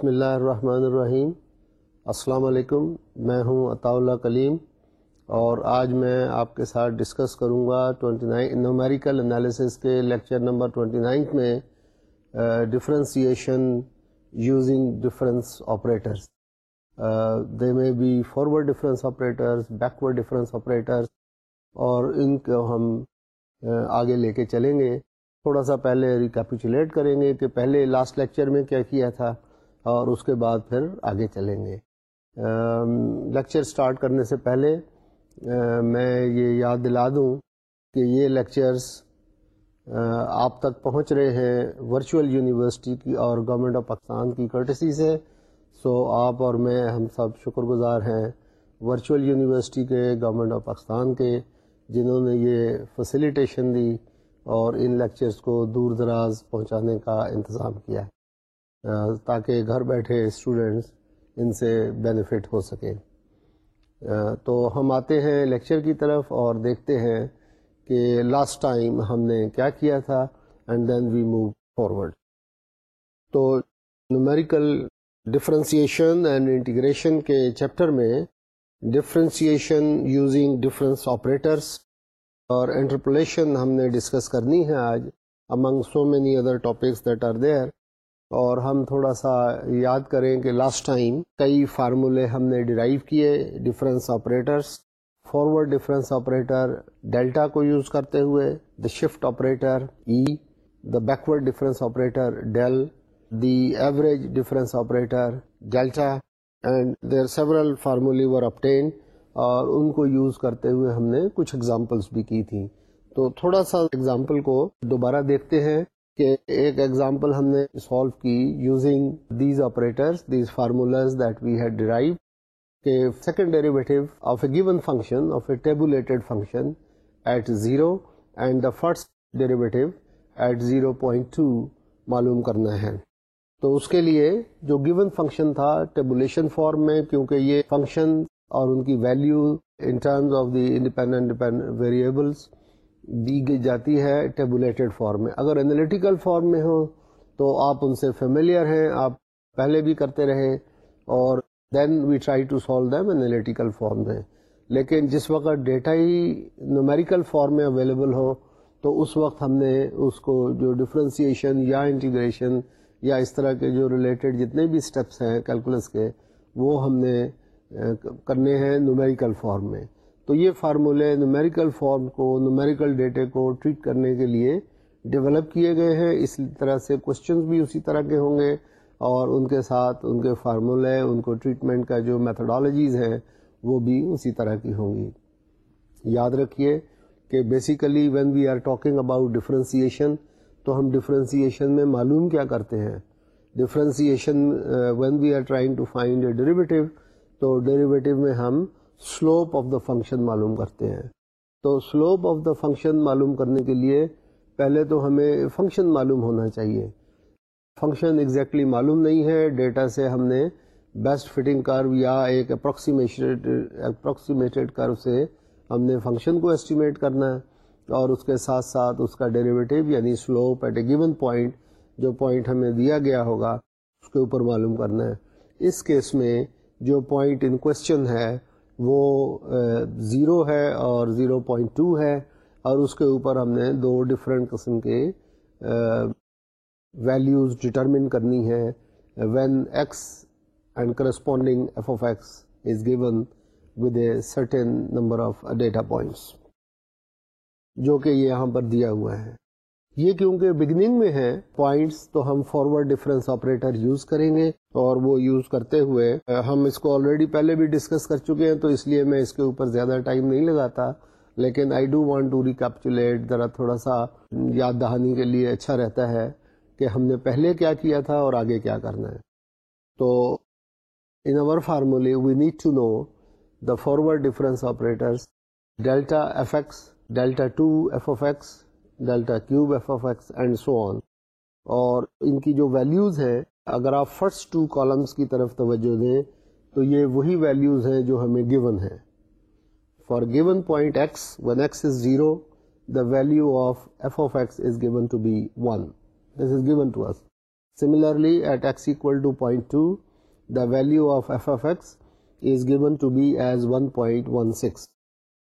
بسم اللہ الرحمن الرحیم۔ السلام علیکم، میں ہوں عطاء اللہ کلیم اور آج میں آپ کے ساتھ ڈسکس کروں گا ٹوئنٹی نائن نومیریکل انالیسس کے لیکچر نمبر ٹوئنٹی نائنتھ میں ڈفرینسیشن یوزنگ ڈفرینس آپریٹرس دے میں be forward difference operators backward difference operators اور ان کو ہم آگے لے کے چلیں گے۔ تھوڑا سا پہلے ریکیپیچولیٹ کریں گے کہ پہلے لاسٹ لیکچر میں کیا کیا تھا۔ اور اس کے بعد پھر آگے چلیں گے۔ لیکچر سٹارٹ کرنے سے پہلے میں یہ یاد دلا دوں کہ یہ لیکچرز آپ تک پہنچ رہے ہیں ورچوئل یونیورسٹی کی اور گورنمنٹ آف پاکستان کی کرٹسی سے۔ سو آپ اور میں ہم سب شکر گزار ہیں ورچوئل یونیورسٹی کے گورنمنٹ آف پاکستان کے، جنہوں نے یہ فیسیلیٹیشن دی اور ان لیکچرز کو دور دراز پہنچانے کا انتظام کیا۔ ہے تاکہ گھر بیٹھے اسٹوڈنٹس ان سے بینیفٹ ہو سکیں۔ تو ہم آتے ہیں لیکچر کی طرف اور دیکھتے ہیں کہ لاسٹ ٹائم ہم نے کیا کیا تھا and then we move forward تو نومیریکل ڈفرینسیشن اینڈ انٹیگریشن کے چیپٹر میں ڈفرینسیشن یوزنگ ڈفرینس آپریٹرس اور انٹرپلیشن ہم نے ڈسکس کرنی ہے آج among so many other topics that are there اور ہم تھوڑا سا یاد کریں کہ لاسٹ ٹائم کئی فارمولے ہم نے ڈرائیو کیے difference operators forward difference operator delta کو یوز کرتے ہوئے the shift operator E the backward difference operator del the average difference operator delta and there several formulae were obtain اور ان کو یوز کرتے ہوئے ہم نے کچھ ایگزامپلس بھی کی تھیں۔ تو تھوڑا سا ایگزامپل کو دوبارہ دیکھتے ہیں۔ کہ ایک ایگزامپل ہم نے سالو کی using these operators these formulas that we had derived کہ second derivative of a given function of a tabulated function at zero and the first derivative at zero point two معلوم کرنا ہے۔ تو اس کے لیے جو گیون فنکشن تھا ٹیبولیشن فارم میں، کیونکہ یہ فنکشن اور ان کی value in terms of the independent variables دی جاتی ہے ٹیبولیٹڈ فارم میں۔ اگر انالیٹیکل فارم میں ہو تو آپ ان سے فیملیئر ہیں، آپ پہلے بھی کرتے رہے اور then we try to solve them analytical form میں۔ لیکن جس وقت ڈیٹا ہی نومیریکل فارم میں اویلیبل ہو تو اس وقت ہم نے اس کو جو ڈفرینسیشن یا انٹیگریشن یا اس طرح کے جو ریلیٹڈ جتنے بھی اسٹیپس ہیں کیلکولس کے، وہ ہم نے کرنے ہیں نومیریکل فارم میں۔ تو یہ فارمولے نومیریکل فارم کو نومیریکل ڈیٹے کو ٹریٹ کرنے کے لیے ڈیولپ کیے گئے ہیں۔ اس طرح سے کوشچنز بھی اسی طرح کے ہوں گے اور ان کے ساتھ ان کے فارمولے، ان کو ٹریٹمنٹ کا جو میتھڈالوجیز ہیں وہ بھی اسی طرح کی ہوں گی۔ یاد رکھیے کہ basically when we are talking about differentiation تو ہم ڈفرینسیشن میں معلوم کیا کرتے ہیں۔ Differentiation when we are trying to find a derivative تو ڈیریویٹو میں ہم سلوپ آف دا فنکشن معلوم کرتے ہیں۔ تو سلوپ آف دا فنکشن معلوم کرنے کے لیے پہلے تو ہمیں فنکشن معلوم ہونا چاہیے۔ فنکشن ایگزیکٹلی معلوم نہیں ہے۔ ڈیٹا سے ہم نے بیسٹ فٹنگ کرو یا ایک اپروکسیمیٹڈ اپروکسیمیٹڈ کرو سے ہم نے فنکشن کو اسٹیمیٹ کرنا ہے اور اس کے ساتھ ساتھ اس کا ڈیریویٹو یعنی slope at a given point جو پوائنٹ ہمیں دیا گیا ہوگا، اس کے اوپر معلوم کرنا ہے۔ اس کیس میں جو پوائنٹ ان کوشچن ہے وہ زیرو ہے اور زیرو پوائنٹ ٹو ہے اور اس کے اوپر ہم نے دو ڈفرینٹ قسم کے ویلیوز ڈٹرمن کرنی ہے when x and corresponding f of x is given with a certain number of data points جو کہ یہاں پر دیا ہوا ہے۔ یہ کیونکہ بگننگ میں ہے پوائنٹس تو ہم فارورڈ ڈفرینس آپریٹر یوز کریں گے اور وہ یوز کرتے ہوئے، ہم اس کو آلریڈی پہلے بھی ڈسکس کر چکے ہیں تو اس لیے میں اس کے اوپر زیادہ ٹائم نہیں لگاتا۔ لیکن I do want to recapitulate ذرا تھوڑا سا یاد دہانی کے لیے اچھا رہتا ہے کہ ہم نے پہلے کیا کیا تھا اور آگے کیا کرنا ہے۔ تو in our formulae we need to know the forward difference operators delta f x delta two f of x delta cube f of x and so on اور ان کی جو ویلیوز ہے اگر آپ فرسٹ ٹو کالمس کی طرف توجہ دیں تو یہ وہی ویلیوز ہیں جو ہمیں گیون ہے for given point x one x is zero the value of f of x is given to be one this is given to us Similarly, at x equal to 0.2, the value of f of x is given to be as 1.16.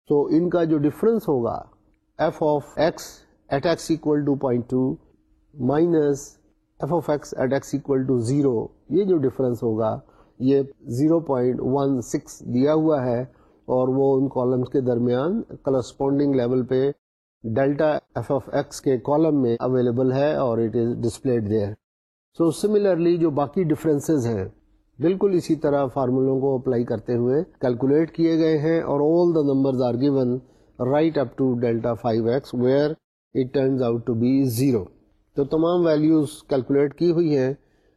So, ان کا جو difference ہوگا f of at x equal to 0.2 minus f of x at x equal to 0 یہ جو difference ہوگا، یہ 0.16 دیا ہوا ہے اور وہ ان کالمس کے درمیان کرسپونڈنگ لیول پہ ڈیلٹا ایف آف ایکس کے کالم میں اویلیبل ہے اور it is displayed there so similarly جو باقی ڈفرینسز ہیں، بالکل اسی طرح فارمولوں کو اپلائی کرتے ہوئے کیلکولیٹ کیے گئے ہیں اور all the numbers are given right up to delta five X where it turns out to be zero تو تمام ویلیوز کیلکولیٹ کی ہوئی ہیں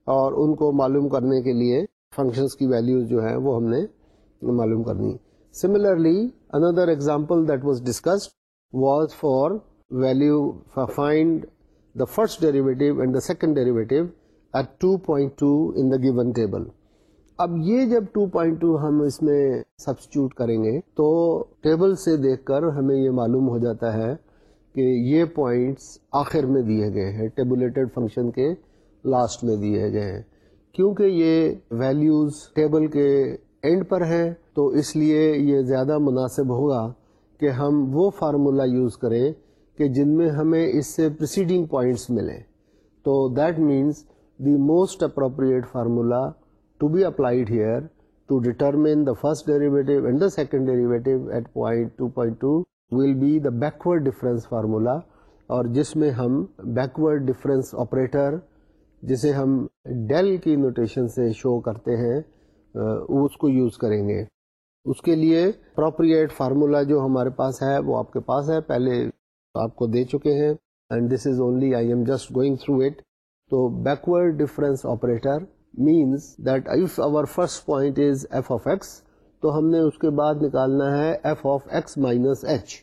اور ان کو معلوم کرنے کے لیے فنکشنس کی ویلیوز جو ہیں وہ ہم نے معلوم کرنی similarly another example that was discussed was for value find the first derivative and the second derivative at 2.2 in the given table اب یہ جب 2.2 ہم اس میں سبسٹیوٹ کریں گے تو ٹیبل سے دیکھ کر ہمیں یہ معلوم ہو جاتا ہے کہ یہ پوائنٹس آخر میں دیے گئے ہیں ٹیبولیٹڈ فنکشن کے لاسٹ میں دیے گئے ہیں۔ کیونکہ یہ ویلیوز ٹیبل کے اینڈ پر ہیں، تو اس لیے یہ زیادہ مناسب ہوگا کہ ہم وہ فارمولا یوز کریں کہ جن میں ہمیں اس سے پریسیڈنگ پوائنٹس ملیں۔ تو that means the most appropriate formula to be applied here to determine the first derivative and the second derivative at point two point two will be the backward difference formula اور جس میں ہم backward difference operator جسے ہم del کی notation سے show کرتے ہیں اس کو یوز کریں گے۔ اس کے لیے اپروپریٹ فارمولا جو ہمارے پاس ہے، وہ آپ کے پاس ہے۔ پہلے آپ کو دے چکے ہیں and this is only I am just going through it تو backward difference operator means that f over first point is f of x تو ہم نے اس کے بعد نکالنا ہے f of x minus h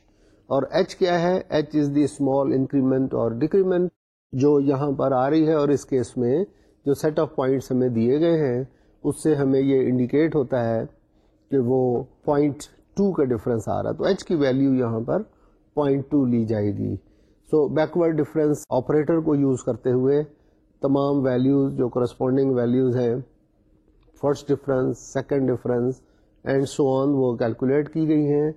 اور ایچ کیا ہے؟ H is the small increment اور ڈیکریمنٹ جو یہاں پر آ رہی ہے اور اس کیس میں جو سیٹ آف پوائنٹس ہمیں دیے گئے ہیں، اس سے ہمیں یہ انڈیکیٹ ہوتا ہے کہ وہ پوائنٹ ٹو کا ڈفرینس آ رہا تو ایچ کی ویلیو یہاں پر پوائنٹ ٹو لی جائے گی۔ سو بیکورڈ ڈفرینس آپریٹر کو یوز کرتے ہوئے تمام ویلیوز جو کرسپونڈنگ ویلیوز ہیں first difference second difference and so on وہ کیلکولیٹ کی گئی ہیں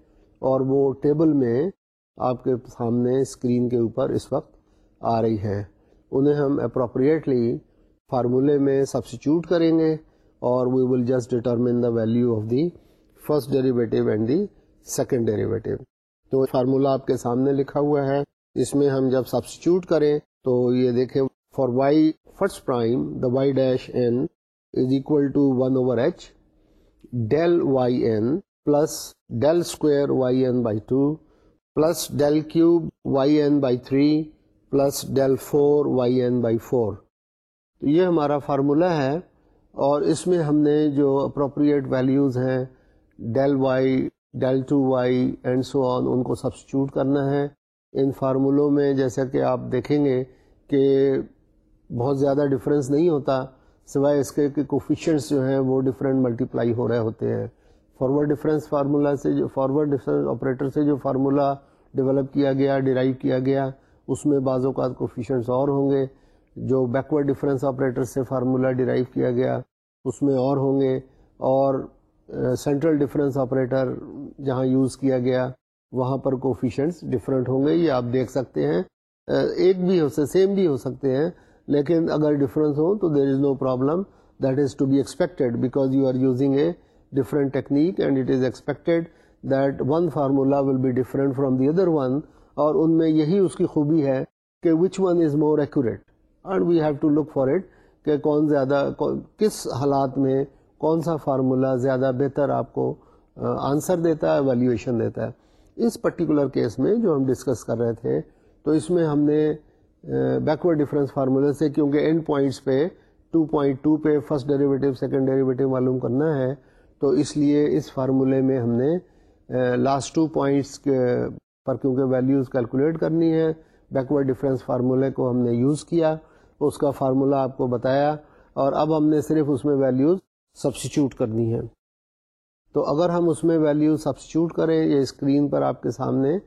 اور وہ ٹیبل میں آپ کے سامنے اسکرین کے اوپر اس وقت آ رہی ہیں۔ انہیں ہم اپروپریٹلی فارمولے میں سبسٹیچیوٹ کریں گے اور we will just determine the value of the first derivative and the second derivative تو فارمولا آپ کے سامنے لکھا ہوا ہے۔ اس میں ہم جب سبسٹیچیوٹ کریں تو یہ دیکھیں for y first prime the y dash n is equal to one over h del y n plus del square y n by two plus del cube y n by three plus del four y n by four تو یہ ہمارا formula ہے اور اس میں ہم نے جو اپروپریٹ ویلیوز ہیں del y del two y and so on ان کو سبسٹیوٹ کرنا ہے۔ ان فارمولوں میں جیسا کہ آپ دیکھیں گے کہ بہت زیادہ ڈفرینس نہیں ہوتا۔ سوائے اس کے کہ کوفیشنس جو ہیں وہ ڈفرینٹ ملٹیپلائی ہو رہے ہوتے ہیں۔ فارورڈ ڈفرینس فارمولا سے جو فارورڈ ڈفرینس آپریٹر سے جو فارمولا ڈیولپ کیا گیا ڈیرائیو کیا گیا، اس میں بعض اوقات کوفیشنٹس اور ہوں گے۔ جو بیکورڈ ڈفرینس آپریٹر سے فارمولا ڈیرائیو کیا گیا، اس میں اور ہوں گے۔ اور سینٹرل ڈفرینس آپریٹر جہاں یوز کیا گیا، وہاں پر کوفیشنٹس ڈفرینٹ ہوں گے۔ یہ آپ دیکھ سکتے ہیں۔ ایک بھی ہو سکتے سیم بھی ہو سکتے ہیں۔ لیکن اگر ڈفرینس ہو تو there is no problem that is to be expected because you are using a different technique and it is expected that one formula will be different from the other one اور ان میں یہی اس کی خوبی ہے کہ which one is more accurate and we have to look for it کہ کون زیادہ کس حالات میں کون سا فارمولا زیادہ بہتر آپ کو آنسر دیتا ہے ویلیویشن دیتا ہے. اس پرٹیکولر کیس میں جو ہم ڈسکس کر رہے تھے، تو اس میں ہم نے بیکورڈ ڈفرینس فارمولہ سے، کیونکہ اینڈ پوائنٹس پہ 2.2 پہ فرسٹ ڈیریویٹو سیکنڈ ڈیریویٹو معلوم کرنا ہے۔ تو اس لیے اس فارمولے میں ہم نے لاسٹ ٹو پوائنٹس پر کیونکہ ویلیوز کیلکولیٹ کرنی ہے بیکورڈ ڈفرینس فارمولے کو ہم نے یوز کیا۔ اس کا فارمولہ آپ کو بتایا۔ اور اب ہم نے صرف اس میں ویلیوز سبسٹیچیوٹ کرنی ہے تو اگر ہم اس میں ویلیوز سبسٹیچیوٹ کریں، یہ اسکرین پر آپ کے سامنے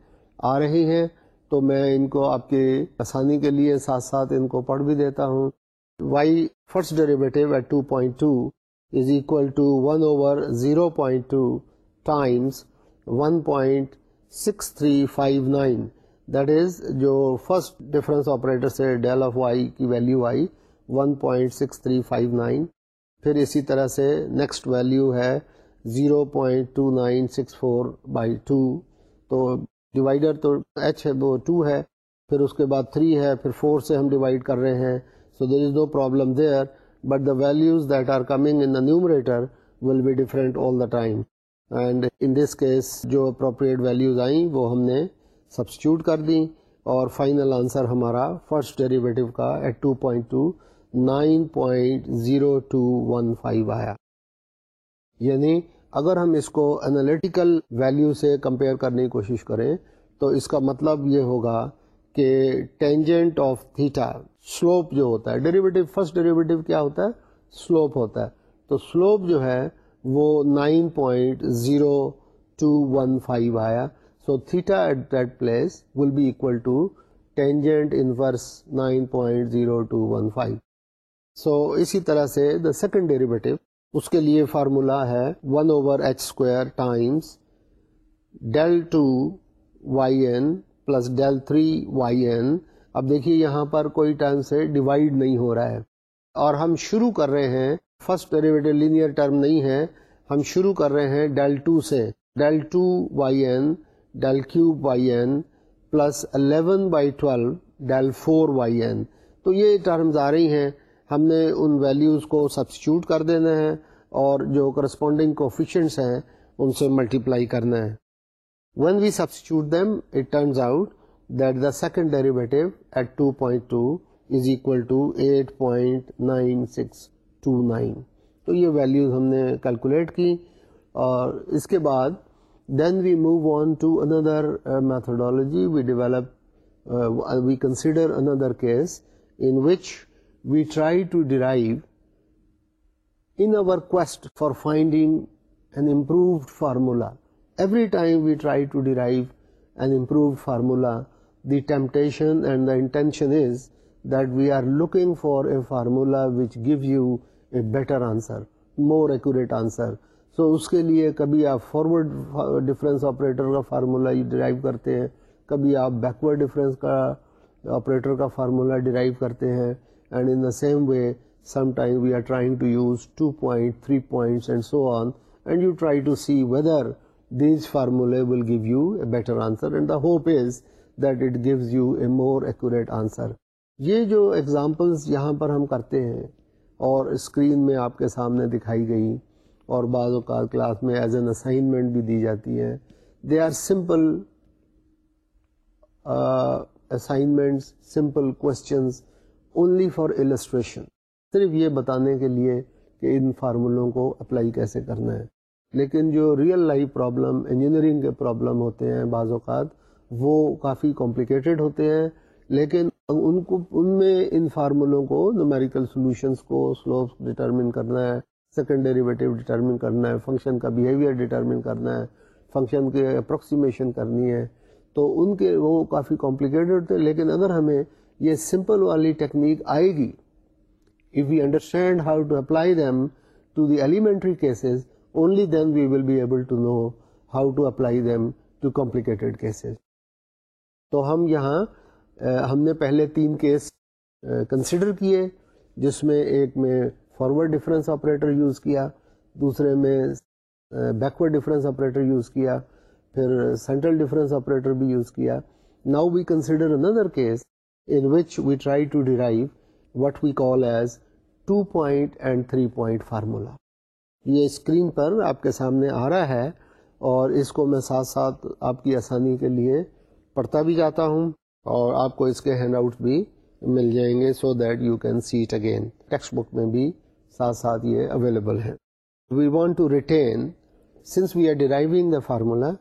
آ رہی ہیں۔ تو میں ان کو آپ کے آسانی کے لیے ساتھ ساتھ ان کو پڑھ بھی دیتا ہوں۔ Y first derivative at two point two is equal to one over zero point two times one point six three five nine that is جو فرسٹ ڈفرینس آپریٹر سے ڈیل آف وائی کی value I one point six three five nine پھر اسی طرح سے next value ہے zero point two nine six four by two تو divider تو ایچ ہے، وہ ٹو ہے، پھر اس کے بعد 3 ہے، پھر 4 سے ہم ڈیوائڈ کر رہے ہیں. So there is no problem there but the values that are coming in the numerator will be different all the time and in this case جو اپروپریٹ ویلیوز آئیں، وہ ہم نے سبسٹیوٹ کر دیں اور فائنل آنسر ہمارا فرسٹ ڈیریویٹو کا ایٹ 2.2 9.0215 آیا. یعنی اگر ہم اس کو انالیٹیکل ویلیو سے کمپیئر کرنے کی کوشش کریں، تو اس کا مطلب یہ ہوگا کہ ٹینجنٹ آف تھیٹا سلوپ جو ہوتا ہے ڈیریویٹو فرسٹ ڈیریویٹو کیا ہوتا ہے؟ سلوپ ہوتا ہے۔ تو سلوپ جو ہے، وہ 9.0215 آیا۔ So theta at that place will be equal to tangent inverse 9.0215 so اسی طرح سے دا سیکنڈ ڈیریویٹو اس کے لیے فارمولا ہے one over h square times del two y n plus del three y n. اب دیکھیے یہاں پر کوئی ٹائم سے ڈیوائڈ نہیں ہو رہا ہے۔ اور ہم شروع کر رہے ہیں، فرسٹ ڈیریویٹو لینئر ٹرم نہیں ہے۔ ہم شروع کر رہے ہیں ڈیل ٹو سے۔ Del two y n, del cube y n plus eleven by twelve, del four y n. تو یہ ٹرمز آ رہی ہیں۔ ہم نے ان ویلیوز کو سبسٹیوٹ کر دینا ہے اور جو کرسپونڈنگ کوفیشنٹس ہیں، ان سے ملٹیپلائی کرنا ہے۔ When we substitute them it turns out that the second derivative at 2.2 point two is equal to eight point nine six two nine تو یہ ویلیوز ہم نے کیلکولیٹ کی اور اس کے بعد then we move on to another methodology we develop we consider another case in which we try to derive in our quest for finding an improved formula. Every time we try to derive an improved formula, the temptation and the intention is that we are looking for a formula which gives you a better answer, more accurate answer. So so, اس کے لیے کبھی آپ forward difference operator کا formula derive کرتے ہیں کبھی آپ بیکورڈ ڈفرینس کا آپریٹر کا فارمولا ڈرائیو کرتے ہیں and in the same way some time we are trying to use two point three points and so on and you try to see whether these فارمولے will give you a better answer and the hope is that it gives you a more accurate answer یہ جو examples یہاں پر ہم کرتے ہیں اور screen میں آپ کے سامنے دکھائی گئی اور بعض اوقات کلاس میں ایز این اسائنمنٹ بھی دی جاتی ہے they are simple assignments simple questions only for illustration صرف یہ بتانے کے لیے کہ ان فارمولوں کو اپلائی کیسے کرنا ہے۔ لیکن جو ریئل لائف پرابلم انجینئرنگ کے پرابلم ہوتے ہیں بعض اوقات، وہ کافی کمپلیکیٹڈ ہوتے ہیں۔ لیکن ان کو، ان میں ان فارمولوں کو نومیریکل سولوشنس کو سلوپس ڈٹرمن کرنا ہے سیکنڈ ڈیریویٹو ڈٹرمن کرنا ہے فنکشن کا بیہیویئر ڈٹرمن کرنا ہے فنکشن کے اپروکسیمیشن کرنی ہے۔ تو ان کے وہ کافی کمپلیکیٹڈ ہوتے ہیں، لیکن اگر ہمیں یہ سمپل والی ٹیکنیک آئے گی۔ If you understand how to apply them to the elementary cases only then we will be able to know how to apply them to complicated cases تو ہم یہاں ہم نے پہلے تین کیس کنسیڈر کیے، جس میں ایک میں فارورڈ ڈفرینس آپریٹر یوز کیا، دوسرے میں بیکورڈ ڈفرینس آپریٹر یوز کیا، پھر سینٹرل ڈفرینس آپریٹر بھی یوز کیا۔ Now we consider another case in which we try to derive what we call as two point and three point formula. یہ screen پر آپ کے سامنے آ رہا ہے اور اس کو میں ساتھ ساتھ آپ کی آسانی کے لیے پڑھتا بھی جاتا ہوں اور آپ کو اس کے ہینڈ آؤٹ بھی مل جائیں گے so that you can see it again textbook میں بھی ساتھ ساتھ یہ اویلیبل ہے we want to retain since we are deriving the formula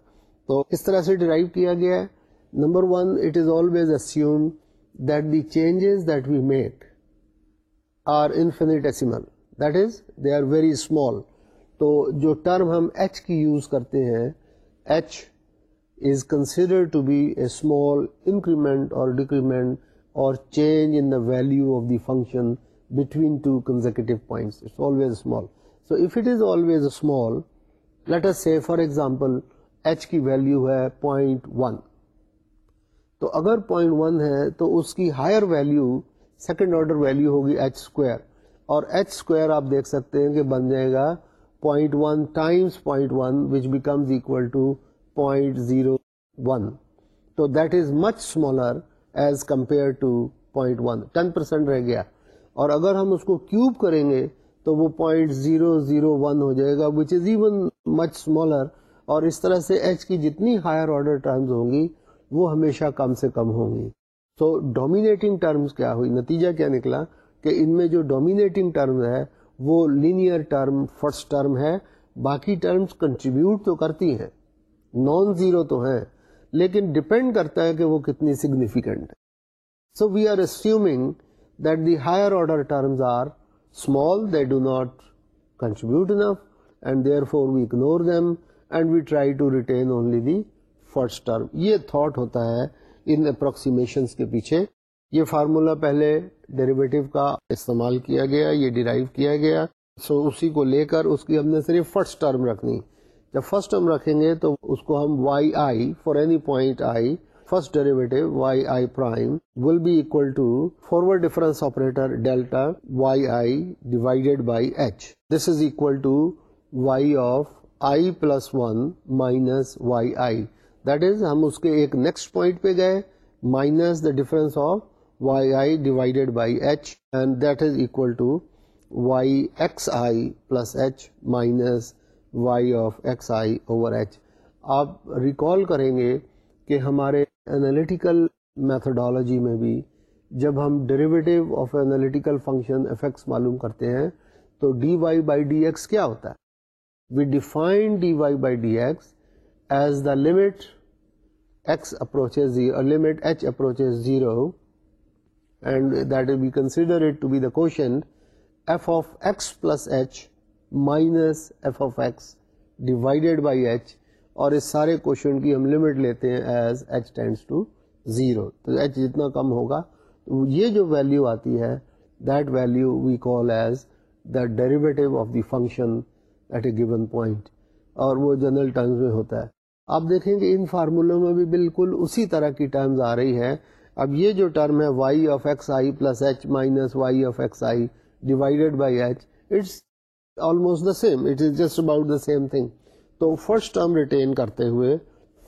تو اس طرح سے ڈرائیو کیا گیا ہے. Number one it is always assume that the changes that we make are infinitesimal. That is, they are very small. تو جو term ہم ایچ کی یوز کرتے ہیں h is consider to be a small increment اور decrement اور change in the value of the function between two consecutive points it's always small so if it is always small letter سے for example h کی value ہے point one تو اگر point one ہے تو اس کی higher value second order value ہوگی ایچ اسکوائر اور ایچ اسکوائر آپ دیکھ سکتے ہیں کہ بن جائے گا point one times point one which becomes equal to point zero one تو that is much smaller as compare to point one ten percent رہ گیا. اور اگر ہم اس کو کیوب کریں گے تو وہ پوائنٹ زیرو زیرو ون ہو جائے گا which is even much smaller اور اس طرح سے ایچ کی جتنی ہائر آرڈر ٹرمز ہوں گی وہ ہمیشہ کم سے کم ہوں گی۔ تو ڈومینیٹنگ ٹرمز کیا ہوئی؟ نتیجہ کیا نکلا؟ کہ ان میں جو ڈومینیٹنگ ٹرم ہے، وہ لینئر ٹرم فرسٹ ٹرم ہے۔ باقی ٹرمز کنٹریبیوٹ تو کرتی ہیں۔ نان زیرو تو ہیں۔ لیکن ڈپینڈ کرتا ہے کہ وہ کتنی سگنیفیکینٹ ہے۔ So we are assuming that the higher order terms are small they do not contribute enough and therefore we ignore them and we try to retain only the first term یہ thought ہوتا ہے ان approximation کے پیچھے. یہ formula پہلے derivative کا استعمال کیا گیا یہ ڈیرائیو کیا گیا۔ سو so, اسی کو لے کر اس کی ہم نے صرف فرسٹ ٹرم رکھنی۔ جب فرسٹ ٹرم رکھیں گے تو اس کو ہم y i for any point i first derivative y i prime will be equal to forward difference operator delta y i divided by h this is equal to y of i plus one minus y i that is ہم اس کے ایک next point پہ گئے minus the difference of y i divided by h and that is equal to y x i plus h minus y of x i over h آپ recall کریں گے کہ ہمارے انالیٹیکل میتھڈالوجی میں بھی جب ہم derivative of analytical function effects معلوم کرتے ہیں، تو d y by d x کیا ہوتا ہے؟ We define dy by dx as the limit x approaches 0 or limit h approaches 0 and that we consider it to be the quotient f of x plus h minus f of x divided by h اور اس سارے question کی ہم limit لیتے ہیں as h tends to zero تو h جتنا کم ہوگا، تو یہ جو ویلیو آتی ہے that value we call as the derivative of the function at a given point اور وہ جنرل ٹرمز میں ہوتا ہے۔ آپ دیکھیں گے ان فارمولوں میں بھی بالکل اسی طرح کی ٹرمز آ رہی ہے اب یہ جو ٹرم ہے y of x i plus h minus y of x i divided by h it's almost the same it is just about the same thing تو فرسٹ ٹرم ریٹین کرتے ہوئے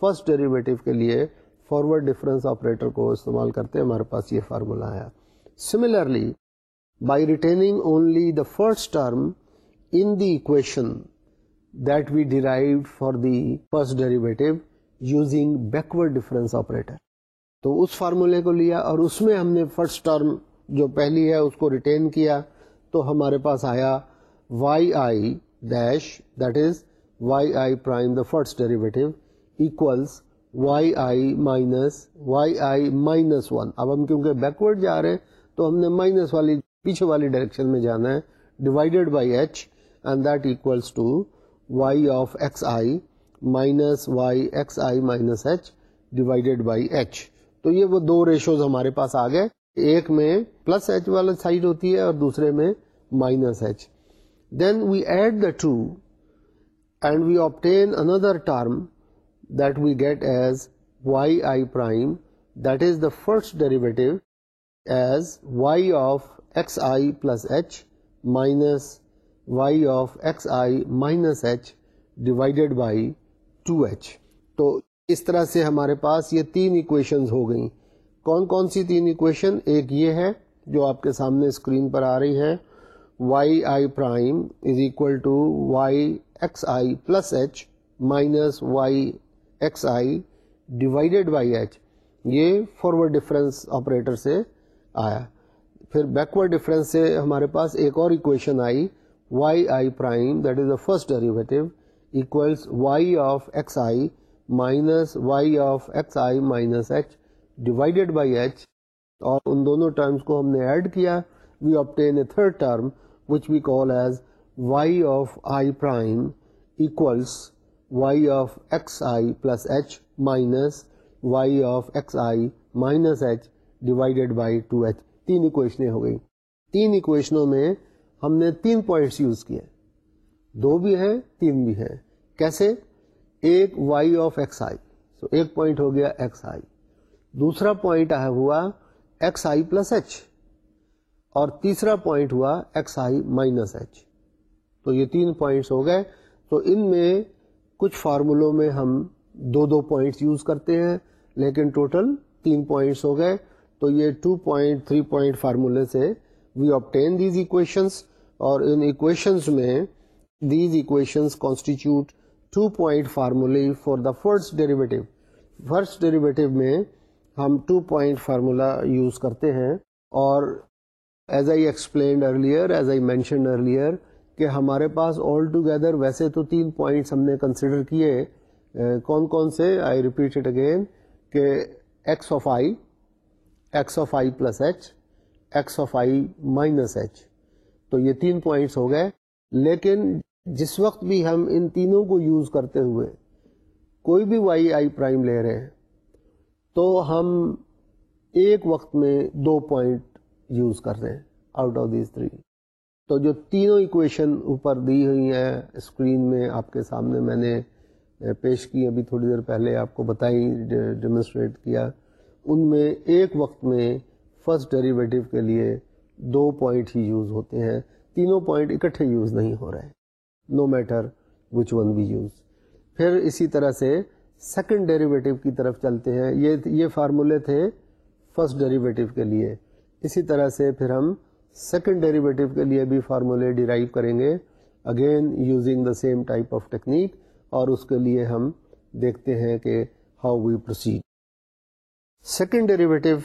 فرسٹ ڈیریویٹو کے لیے forward difference operator کو استعمال کرتے ہمارے پاس یہ فارمولا آیا۔ Similarly by retaining only the first term in the equation that we derived for the first derivative using backward difference operator. تو اس فارمولے کو لیا اور اس میں ہم نے فرسٹ ٹرم جو پہلی ہے اس کو ریٹین کیا تو ہمارے پاس آیا y i dash that is y i prime the first derivative equals y i minus y i minus one اب ہم کیونکہ بیکورڈ جا رہے ہیں تو ہم نے مائنس والی، پیچھے والی ڈائریکشن میں جانا ہے divided by h and that equals to y of x i minus y x i minus h divided by h تو یہ وہ دو ریشوز ہمارے پاس آ گئے۔ ایک میں پلس ایچ والا سائڈ ہوتی ہے اور دوسرے میں minus h then we add the two and we obtain another term that we get as y i prime that is the first derivative as y of x i plus h minus y of x i minus h divided by two h تو اس طرح سے ہمارے پاس یہ تین equations ہو گئیں۔ کون کون سی تین اکویشن ایک یہ ہے جو آپ کے سامنے اسکرین پر آ رہی ہے y i prime is equal to y x i plus h minus y x i divided by h یہ فارورڈ ڈفرینس آپریٹر سے آیا۔ پھر بیکورڈ ڈفرینس سے ہمارے پاس ایک اور equation I. Y i prime that is the first derivative equals y of x i minus y of x i minus h divided by h اور ان دونوں ٹرمس کو ہم نے ایڈ کیا we obtain a third term which we call as y of i prime equals y of x i plus h minus y of x i minus h divided by two h تین اکویشنیں ہو گئی۔ تین اکویشنوں میں ہم نے تین points use کیے دو بھی ہیں، تین بھی ہیں۔ کیسے؟ ایک وائی آف ایکس آئی سو ایک پوائنٹ ہو گیا ایکس آئی دوسرا پوائنٹ ہوا ایکس آئی پلس ایچ اور تیسرا پوائنٹ ہوا ایکس آئی مائنس ایچ تو یہ تین پوائنٹس ہو گئے۔ تو ان میں کچھ فارمولوں میں ہم دو دو پوائنٹس یوز کرتے ہیں، لیکن ٹوٹل تین پوائنٹس ہو گئے۔ تو یہ ٹو پوائنٹ تھری پوائنٹ فارمولے سے وی آپٹین دیز اکویشنس اور ان اکویشنس میں these equations constitute two point formulae for the first derivative first derivative میں ہم ٹو پوائنٹ فارمولا یوز کرتے ہیں اور as I explained earlier as I mention earlier کہ ہمارے پاس آل ٹوگیدر ویسے تو تین پوائنٹس ہم نے کنسیڈر کیے کون کون سے؟ آئی ریپیٹ اٹ اگین کہ x of i x of i plus h x of i minus h تو یہ تین پوائنٹس ہو گئے۔ لیکن جس وقت بھی ہم ان تینوں کو یوز کرتے ہوئے کوئی بھی وائی آئی پرائم لے رہے ہیں، تو ہم ایک وقت میں دو پوائنٹ یوز کر رہے ہیں آؤٹ آف دیز تھری تو جو تینوں اکویشن اوپر دی ہوئی ہیں اسکرین میں آپ کے سامنے میں نے پیش کی، ابھی تھوڑی دیر پہلے آپ کو بتائی، ڈیمونسٹریٹ کیا۔ ان میں ایک وقت میں فرسٹ ڈیریویٹو کے لیے دو پوائنٹ ہی یوز ہوتے ہیں، تینوں پوائنٹ اکٹھے یوز نہیں ہو رہے no matter which one be use پھر اسی طرح سے سیکنڈ ڈیریویٹو کی طرف چلتے ہیں۔ یہ یہ فارمولے تھے فرسٹ ڈیریویٹو کے لیے۔ اسی طرح سے پھر ہم سیکنڈ ڈیریویٹو کے لیے بھی فارمولے ڈیرائیو کریں گے۔ Again using the same type of technique اور اس کے لیے ہم دیکھتے ہیں کہ how we proceed second derivative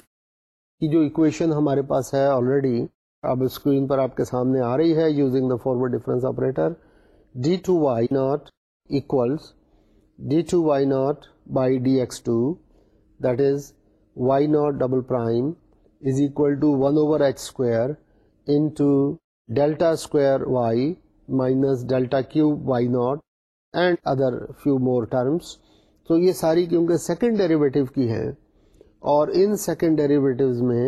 کی جو اکویشن ہمارے پاس ہے آلریڈی اب اسکرین پر آپ کے سامنے آ رہی ہے using the forward difference operator D two Y naught equals D two Y naught by D X two that is Y naught double prime is equal to one over H square into delta square Y minus delta cube Y naught and other few more terms تو یہ ساری کیونکہ second derivative کی ہیں. اور ان second derivatives میں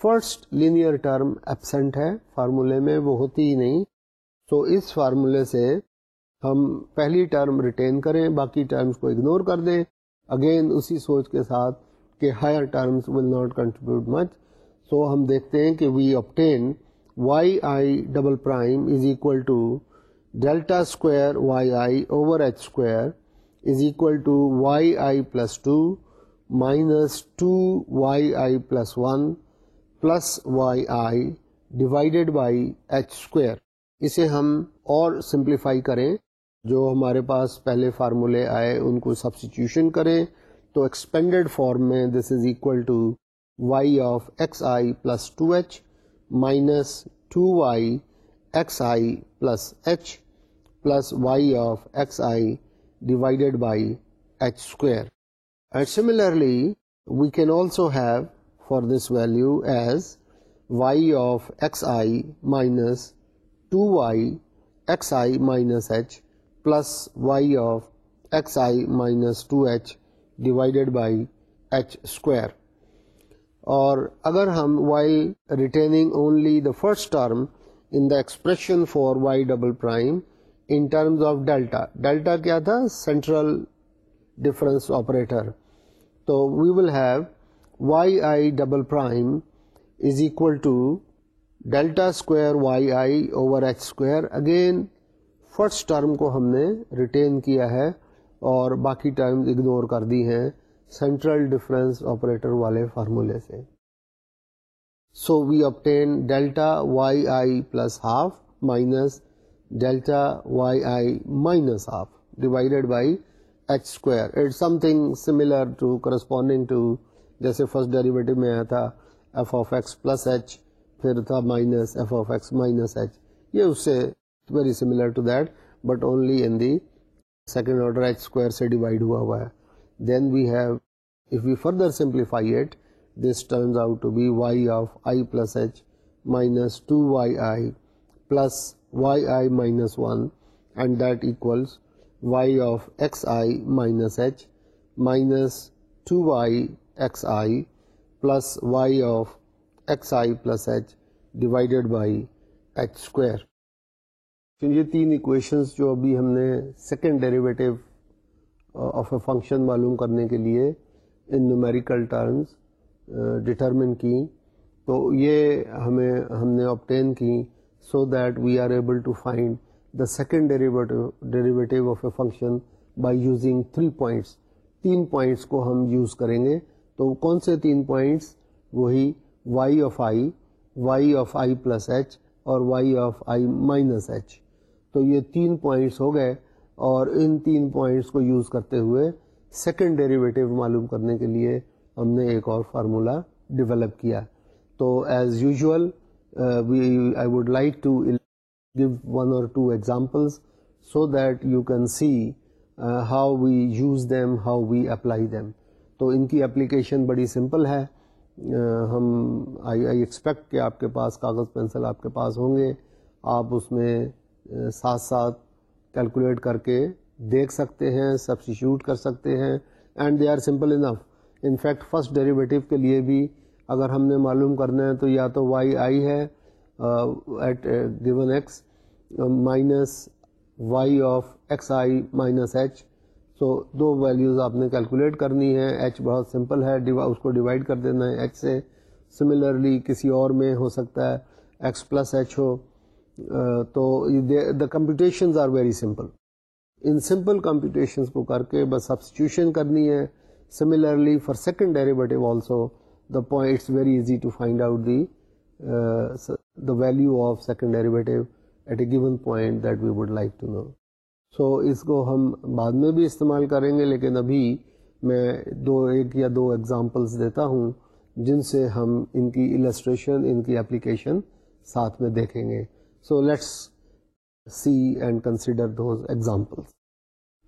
first linear term absent ہے فارمولے میں وہ ہوتی ہی نہیں. تو اس فارمولے سے ہم پہلی ٹرم ریٹین کریں، باقی ٹرمز کو اگنور کر دیں. اگین اسی سوچ کے ساتھ کہ higher terms will not contribute much so ہم دیکھتے ہیں کہ we obtain y i double prime is equal to delta square y i over h square is equal to y i plus two minus two y i plus one plus y i divided by h square اسے ہم اور simplify کریں. جو ہمارے پاس پہلے فارمولے آئے، ان کو سبسٹیوشن کریں. تو ایکسپینڈیڈ فارم میں this is equal to y of x i plus two h minus two y x i plus h plus y of x i divided by h square and similarly we can also have for this value as y of x i minus two y x i minus h plus y of x i minus two h divided by h square اور اگر ہم while retaining only the first term in the expression for y double prime in terms of delta delta کیا تھا؟ Central difference operator تو we will have y i double prime is equal to delta square y i over h square again first term کو ہم نے retain کیا ہے اور باقی ٹائمز اگنور کر دی ہیں سینٹرل ڈفرینس آپریٹر والے فارمولے سے. So we obtain delta y i plus half minus delta y i minus half divided by h square. It something similar to corresponding to جیسے فرسٹ ڈیریویٹو میں آیا تھا f of x plus h پھر تھا minus f of x minus h یہ اس سے very similar to that but only in the second order h square سے ڈیوائڈ ہوا ہوا ہے. Then we have if you further simplify it this turns out to be y of i plus h minus two y i plus y i minus one and that equals y of x i minus h minus two y x i plus y of x i plus h divided by h square یہ تین equations جو ابھی ہم نے second derivative of a function معلوم کرنے کے لیے ان نیومیریکل ٹرمز ڈٹرمن کی. تو یہ ہمیں ہم نے آپٹین کی so that we are able to find the second derivative of a function by using three points تین پوائنٹس کو ہم یوز کریں گے۔ تو کون سے تین پوائنٹس وہی y of i y of i plus h اور y of i minus h تو یہ تین پوائنٹس ہو گئے اور ان تین پوائنٹس کو یوز کرتے ہوئے سیکنڈ ڈیریویٹو معلوم کرنے کے لیے ہم نے ایک اور فارمولا ڈیولپ کیا۔ تو as usual I would like to give one or two examples so that you can see how we use them how we apply them تو ان کی اپلیکیشن بڑی سمپل ہے۔ uh, ہم آئی آئی ایکسپیکٹ کہ آپ کے پاس کاغذ پینسل آپ کے پاس ہوں گے۔ آپ اس میں uh, ساتھ ساتھ کیلکولیٹ کر کے دیکھ سکتے ہیں سبسٹیچیوٹ کر سکتے ہیں۔ And they are simple enough in fact derivative کے لیے بھی اگر ہم نے معلوم کرنا ہے تو یا تو وائی آئی ہے at given x minus y of x i minus h so do values آپ نے کیلکولیٹ کرنی ہے ایچ بہت سمپل ہے اس کو ڈیوائڈ کر دینا ہے ایچ سے سملرلی کسی اور میں ہو سکتا ہے ایکس پلس ایچ ہو تو the computations are very simple in simple computations کو کر کے بس سبسٹیوشن کرنی ہے similarly for second derivative also the points very easy to find out the the value of second derivative at a given point that we would like to know so اس کو ہم بعد میں بھی استعمال کریں گے لیکن ابھی میں دو ایک یا دو ایگزامپلس دیتا ہوں جن سے ہم ان کی السٹریشن ان کی اپلیکیشن ساتھ میں دیکھیں گے so let's see and consider those examples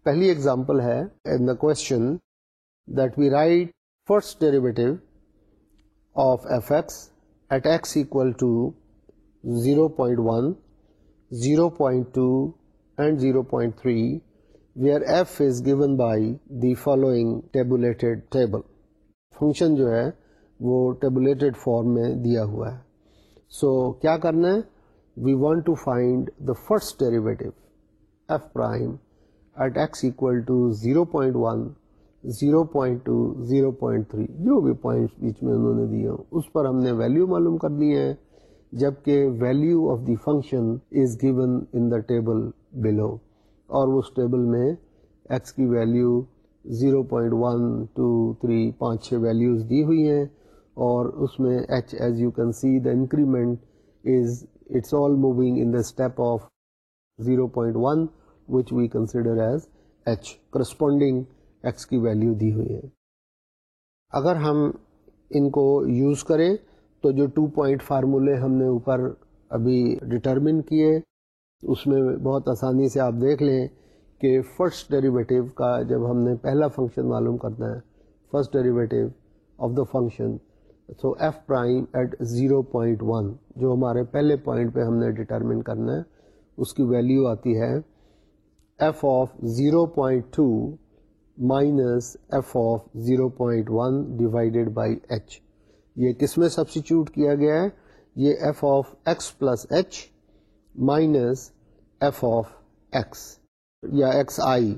پہلی ایگزامپل ہے in the question that we write first derivative of f x at x equal to zero point one 0.2 and 0.3 where f is given by the following tabulated table. Function جو ہے وہ tabulated form میں دیا ہوا ہے. So so, کیا کرنا ہے? We want to find the first derivative f prime at x equal to zero point one zero point two zero point three جو بھی پوائنٹس بیچ میں انہوں نے دیے اس پر ہم نے ویلیو معلوم کرنی ہے جبکہ value of the function is given in the table below اور اس ٹیبل میں ایکس کی value zero point one two three پانچ چھ ویلیوز دی ہوئی ہیں اور اس میں h as you can see the increment is it's all moving in the step of zero point one which we consider as h corresponding x کی value دی ہوئی ہے اگر ہم ان کو یوز کریں تو جو ٹو پوائنٹ فارمولے ہم نے اوپر ابھی ڈٹرمن کیے، اس میں بہت آسانی سے آپ دیکھ لیں کہ فرسٹ ڈیریویٹو کا جب ہم نے پہلا فنکشن معلوم کرنا ہے first derivative of the function so f prime at zero point one جو ہمارے پہلے پوائنٹ پہ ہم نے ڈٹرمن کرنا ہے، اس کی ویلیو آتی ہے f of zero point two minus f of zero point one divided by h یہ کس میں سبسٹیچیوٹ کیا گیا ہے؟ یہ f of x plus h minus f of x یا ایکس آئی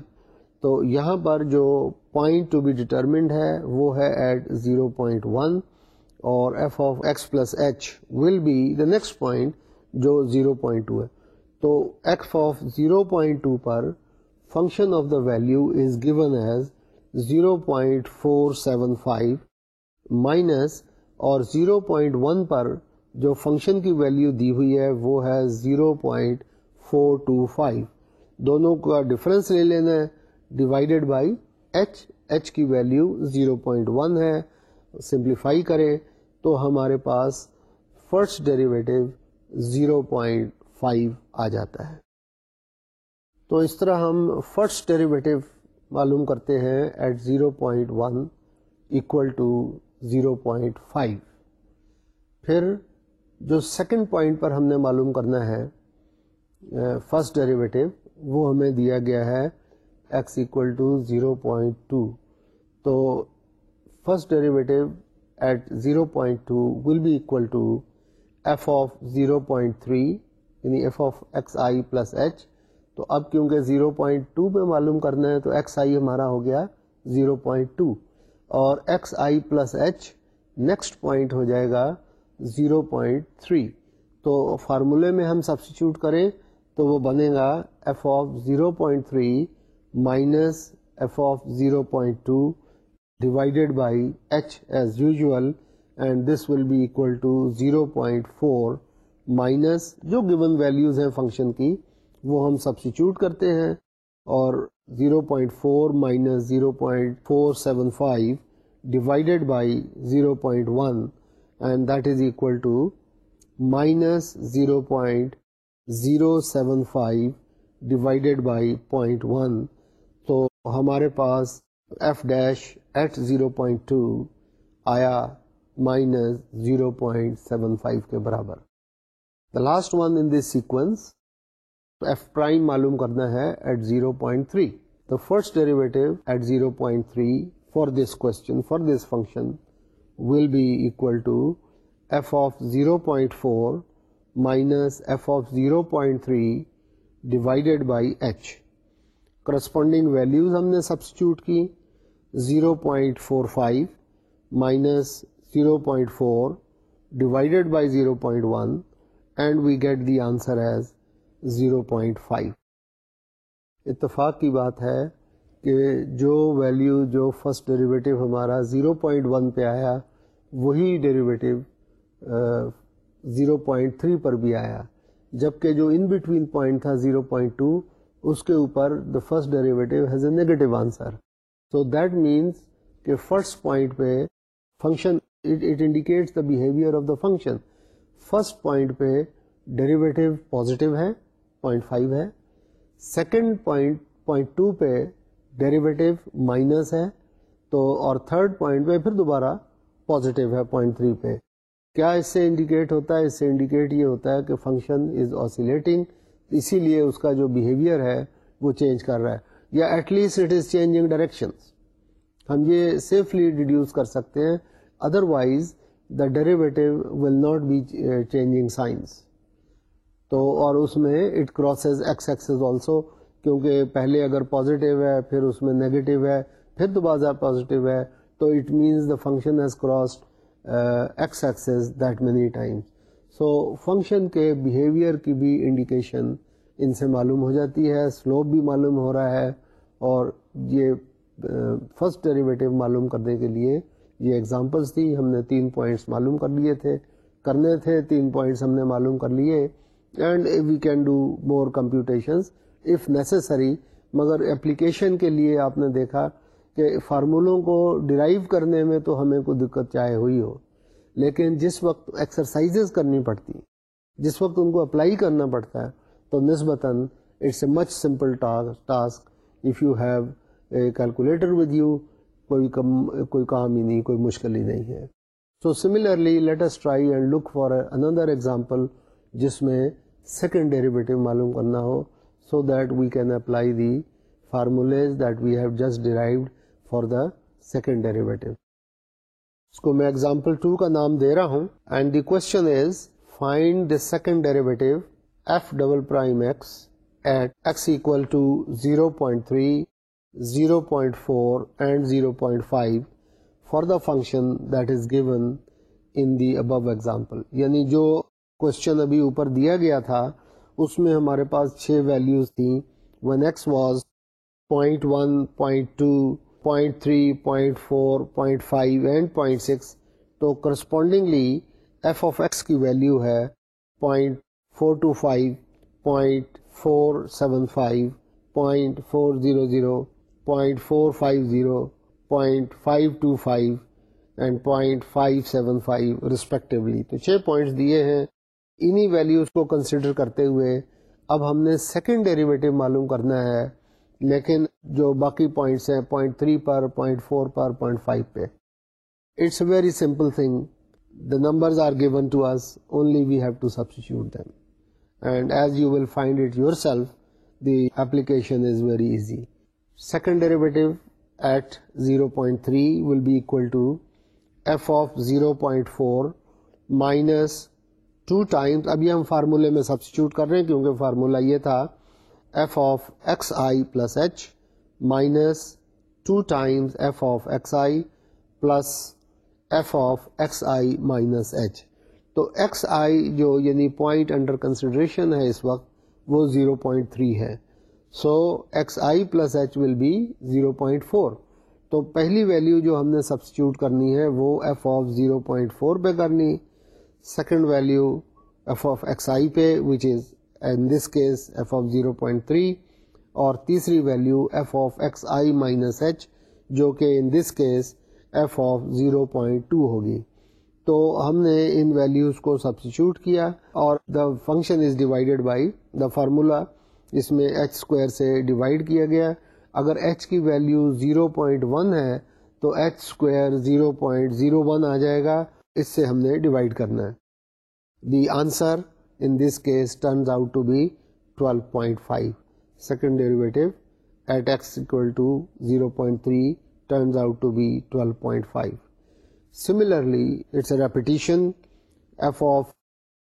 تو یہاں پر جو پوائنٹ ٹو بی ڈٹرمنڈ ہے، وہ ہے ایٹ زیرو پوائنٹ ون اور f of x plus h will be the next point جو زیرو پوائنٹ ٹو ہے۔ تو x of zero point two per function of the value is given as zero point four seven five minus اور 0.1 پر جو function کی value دی ہوئی ہے وہ ہے 0.425 دونوں کا ڈفرینس لے لینا ہے ڈیوائڈیڈ بائی ایچ ایچ کی ویلیو 0.1 ہے. سمپلیفائی کریں تو ہمارے پاس فرسٹ ڈیریویٹو 0.5 آ جاتا ہے۔ تو اس طرح ہم فرسٹ ڈیریویٹو معلوم کرتے ہیں at 0.1 equal to zero point five پھر جو سیکنڈ پوائنٹ پر ہم نے معلوم کرنا ہے فرسٹ ڈیریویٹو وہ ہمیں دیا گیا ہے x equal to zero point two تو first derivative at zero point two will be equal to f of zero point three یعنی f of x i plus h تو اب کیونکہ زیرو پوائنٹ ٹو پہ معلوم کرنا ہے، تو ایکس آئی ہمارا ہو گیا زیرو پوائنٹ ٹو اور x i plus h next point ہو جائے گا زیرو پوائنٹ تھری تو فارمولے میں ہم سبسٹیچیوٹ کریں تو وہ بنے گا f of zero point three minus f of zero point two divided by h as usual and this will be equal to zero point four minus جو گون ویلیوز ہیں فنکشن کی وہ ہم سبسٹیچیوٹ کرتے ہیں اور 0.4 minus zero point four seven five divided by zero point one and that is equal to minus zero point zero seven five divided by point one تو ہمارے پاس f dash at zero point two آیا minus zero point seven five کے برابر. The last one in this sequence f prime معلوم کرنا ہے at zero point three the first derivative at zero point three for this question for this function will be equal to f of zero point four minus f of zero point three divided by h corresponding values ہم نے substitute کی zero point four five minus zero point four divided by zero point one and we get the answer as 0.5 اتفاق کی بات ہے کہ جو value جو فرسٹ ڈیریویٹو ہمارا 0.1 پہ آیا، وہی ڈیریویٹو 0.3 پر بھی آیا۔ جبکہ جو ان بٹوین پوائنٹ تھا 0.2 اس کے اوپر the first derivative has a negative answer so that means کہ فرسٹ پوائنٹ پہ function it indicates the behaviour of the function first point پہ ڈیریویٹو پازیٹیو ہے پوائنٹ فائیو ہے۔ سیکنڈ پوائنٹ پوائنٹ ٹو پہ ڈیریویٹو مائنس ہے تو اور third point پہ پھر دوبارہ پازیٹیو ہے پوائنٹ تھری پہ۔ کیا اس سے انڈیکیٹ ہوتا ہے؟ اس سے انڈیکیٹ یہ ہوتا ہے کہ فنکشن از آسیلیٹنگ اسی لیے اس کا جو بیہیویئر ہے وہ چینج کر رہا ہے۔ یا at least it is changing direction ہم یہ سیفلی ریڈیوس کر سکتے ہیں۔ Otherwise the derivative will not be changing signs تو اور اس میں it crosses x axis also کیونکہ پہلے اگر پازیٹیو ہے پھر اس میں نیگیٹو ہے پھر دوبارہ پازیٹیو ہے تو it means the function has crossed x axis that many times so function کے بیہیویئر کی بھی انڈیکیشن ان سے معلوم ہو جاتی ہے سلوپ بھی معلوم ہو رہا ہے اور یہ فرسٹ uh, ڈیریویٹو معلوم کرنے کے لیے یہ ایگزامپلس تھی ہم نے تین پوائنٹس معلوم کر لیے تھے کرنے تھے تین پوائنٹس ہم نے معلوم کر لیے and we can do more computations if necessary مگر اپلیکیشن کے لیے آپ نے دیکھا کہ فارمولوں کو ڈرائیو کرنے میں تو ہمیں کوئی دقت چاہے ہوئی ہو، لیکن جس وقت ایکسرسائزز کرنی پڑتی، جس وقت ان کو اپلائی کرنا پڑتا ہے، تو نسبتاً it's a much simple task if you have a calculator with you کوئی کم، کوئی کام ہی نہیں، کوئی مشکل ہی نہیں ہے۔ So similarly let's try and look for another example جس میں سیکنڈ ڈیریویٹو معلوم کرنا ہو so that we can apply the formulas that we have just derived for the second derivative اس کو میں ایگزامپل ٹو کا نام دے رہا ہوں and the question is find the second derivative f double prime x at x equal to zero point three zero point four and zero point five for the function that is given in the above example یعنی جو question ابھی اوپر دیا گیا تھا، اس میں ہمارے پاس چھ ویلیوز تھیں۔ One x was point one point two point three point four point five and point six تو کرسپونڈنگلی ایف آف ایکس کی ویلیو ہے point four two five point four seven five point four zero zero point four five zero point five two five and point five seven five respectively تو چھ points دیے ہیں۔ انہی values کو consider کرتے ہوئے اب ہم نے سیکنڈ ڈیریویٹو معلوم کرنا ہے، لیکن جو باقی پوائنٹس ہیں پوائنٹ تھری پر پوائنٹ فور پر پوائنٹ فائیو پہ۔ It's a very simple thing the numbers are given to us only we have to substitute them and as you will find it yourself the application is very easy second derivative at zero point three will be equal to F of zero point four minus two times ابھی ہم فارمولے میں substitute کر رہے ہیں کیونکہ formula یہ تھا f of x i plus h minus two times f of x i plus f of x i minus h تو ایکس آئی جو یعنی پوائنٹ انڈر کنسیڈریشن ہے اس وقت وہ زیرو پوائنٹ تھری ہے. So x i plus h will be zero point four تو پہلی ویلیو جو ہم نے سبسٹیوٹ کرنی ہے وہ f of zero point four پہ کرنی second value f of x i پہ which is in this case f of zero point three اور تیسری value f of x i minus h جو کہ in this case f of zero point two ہوگی۔ تو ہم نے ان ویلیوز کو سبسٹیچیوٹ کیا اور the function is divided by the formula اس میں ایچ اسکوائر سے ڈیوائڈ کیا گیا۔ اگر ایچ کی ویلیو 0.1 ہے، تو ایچ اسکوائر 0.01 آ جائے گا۔ اس سے ہم نے ڈیوائڈ کرنا ہے the answer in this case turns out to be 12.5 second derivative at x equal to 0.3 turns out to be 12.5 Similarly, it's a repetition. f of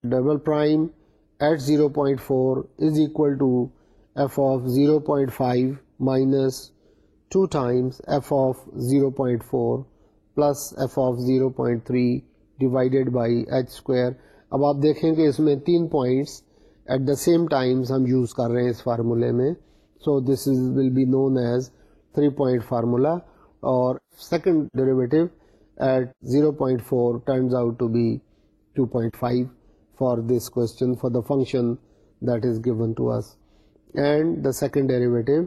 double prime at 0.4 is equal to f of 0.5 minus 2 times f of 0.4 plus f of 0.3 divided by h square اب آپ دیکھیں کہ اس میں تین points at the same times ہم use کر رہے ہیں اس فارمولے میں. So this is will be known as three point formula اور second derivative at zero point four turns out to be two point five for this question for the function that is given to us and the second derivative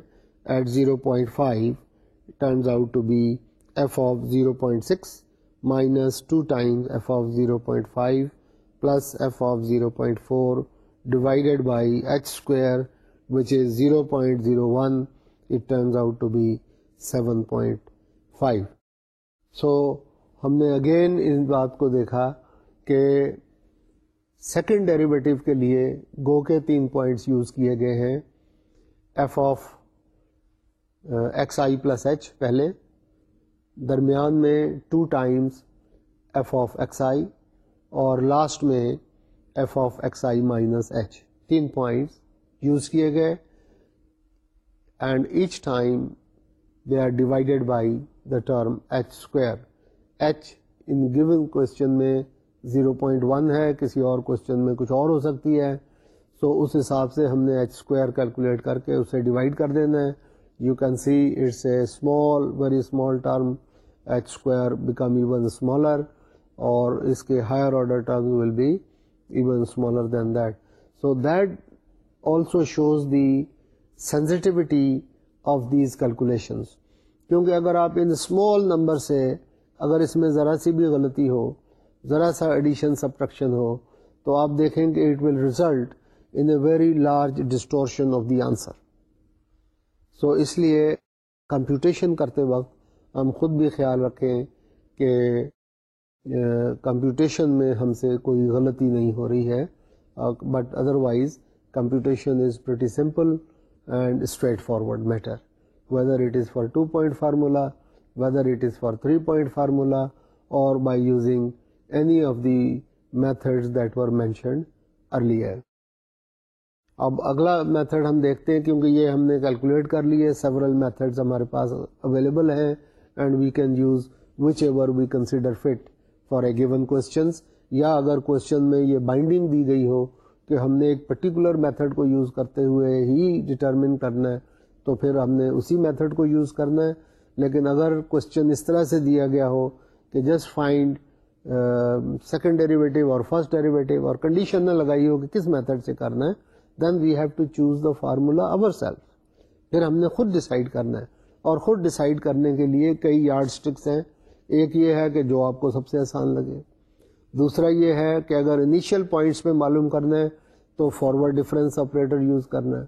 at zero point five turns out to be f of zero point six minus two times f of zero point five plus f of zero point four divided by h square which is zero point zero one it turns out to be seven point five so ہم نے again اس بات کو دیکھا کہ second derivative کے لیے گو کے تین پوائنٹس یوز کیے گئے ہیں f of x i plus h پہلے درمیان میں two times f of x i اور لاسٹ میں f of x i minus h تین پوائنٹس یوز کیے گئے and h time they are divided by the term h square h in given question میں 0.1 ہے کسی اور کوشچن میں کچھ اور ہو سکتی ہے. سو so, اس حساب سے ہم نے ایچ اسکوائر کیلکولیٹ کر کے اسے ڈیوائڈ کر دینا ہے. You can see it's a small very small term h square become even smaller اور اس کے higher order term will be even smaller than that so that also shows the sensitivity of these calculations کیونکہ اگر آپ in small number سے اگر اس میں ذرا سی بھی غلطی ہو ذرا سا ایڈیشن سبٹرکشن ہو تو آپ دیکھیں کہ it will result in a very large distortion of the answer so اس لیے کمپیوٹیشن کرتے وقت ہم خود بھی خیال رکھیں کہ کمپیوٹیشن میں ہم سے کوئی غلطی نہیں ہو رہی ہے but otherwise computation is pretty simple and straightforward matter whether it is for two point formula whether it is for 3-point formula or by using any of the methods that were mentioned earlier. اب اگلا method ہم دیکھتے ہیں، کیونکہ یہ ہم نے calculate کر لی ہے سیورل میتھڈز ہمارے پاس اویلیبل ہیں and we can use whichever we consider fit for a given questions یا اگر کوشچن میں یہ بائنڈنگ دی گئی ہو کہ ہم نے ایک پرٹیکولر میتھڈ کو یوز کرتے ہوئے ہی ڈٹرمن کرنا ہے، تو پھر ہم نے اسی میتھڈ کو یوز کرنا ہے۔ لیکن اگر کوشچن اس طرح سے دیا گیا ہو کہ جسٹ فائنڈ سیکنڈ ڈیریویٹو اور فرسٹ ڈیریویٹو اور کنڈیشن نہ لگائی ہو کہ کس میتھڈ سے کرنا ہے then we have to choose the formula ourself پھر ہم نے خود ڈسائڈ کرنا ہے۔ اور خود ڈسائڈ کرنے کے لیے کئی یارڈ اسٹکس ہیں۔ ایک یہ ہے کہ جو آپ کو سب سے آسان لگے۔ دوسرا یہ ہے کہ اگر انیشیل پوائنٹس پہ معلوم کرنا ہے تو فارورڈ ڈفرینس آپریٹر یوز کرنا ہے۔